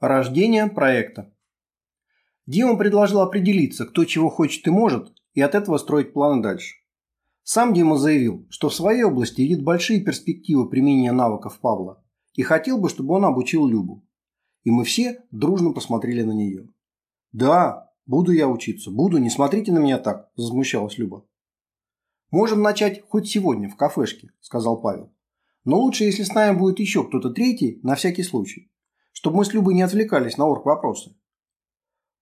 Рождение проекта. Дима предложил определиться, кто чего хочет и может, и от этого строить планы дальше. Сам Дима заявил, что в своей области видит большие перспективы применения навыков Павла и хотел бы, чтобы он обучил Любу. И мы все дружно посмотрели на нее. «Да, буду я учиться, буду, не смотрите на меня так», – возмущалась Люба. «Можем начать хоть сегодня в кафешке», – сказал Павел. «Но лучше, если с нами будет еще кто-то третий, на всякий случай чтобы мы с Любой не отвлекались на орг-вопросы.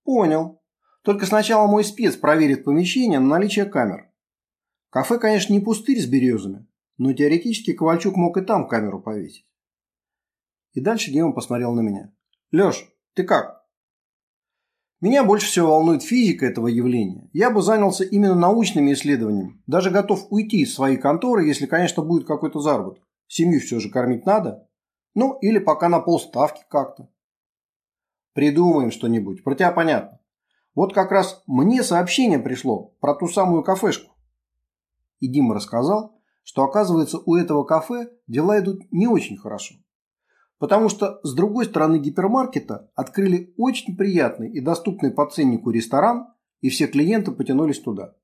Понял. Только сначала мой спец проверит помещение на наличие камер. Кафе, конечно, не пустырь с березами, но теоретически Ковальчук мог и там камеру повесить. И дальше Дима посмотрел на меня. Леш, ты как? Меня больше всего волнует физика этого явления. Я бы занялся именно научными исследованиями. Даже готов уйти из своей конторы, если, конечно, будет какой-то заработок. Семью все же кормить надо. Ну, или пока на полставки как-то. Придумаем что-нибудь. Про тебя понятно. Вот как раз мне сообщение пришло про ту самую кафешку. И Дима рассказал, что оказывается у этого кафе дела идут не очень хорошо. Потому что с другой стороны гипермаркета открыли очень приятный и доступный по ценнику ресторан, и все клиенты потянулись туда.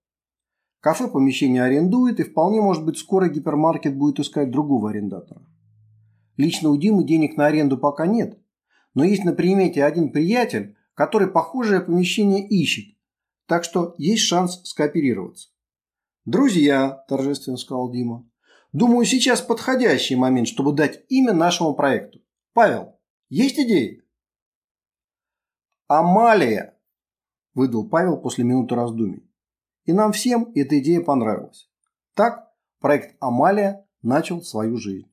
Кафе помещение арендует, и вполне может быть скоро гипермаркет будет искать другого арендатора. Лично у Димы денег на аренду пока нет. Но есть на примете один приятель, который похожее помещение ищет. Так что есть шанс скооперироваться. «Друзья», – торжественно сказал Дима, – «думаю, сейчас подходящий момент, чтобы дать имя нашему проекту. Павел, есть идеи?» «Амалия», – выдал Павел после минуты раздумий. И нам всем эта идея понравилась. Так проект «Амалия» начал свою жизнь.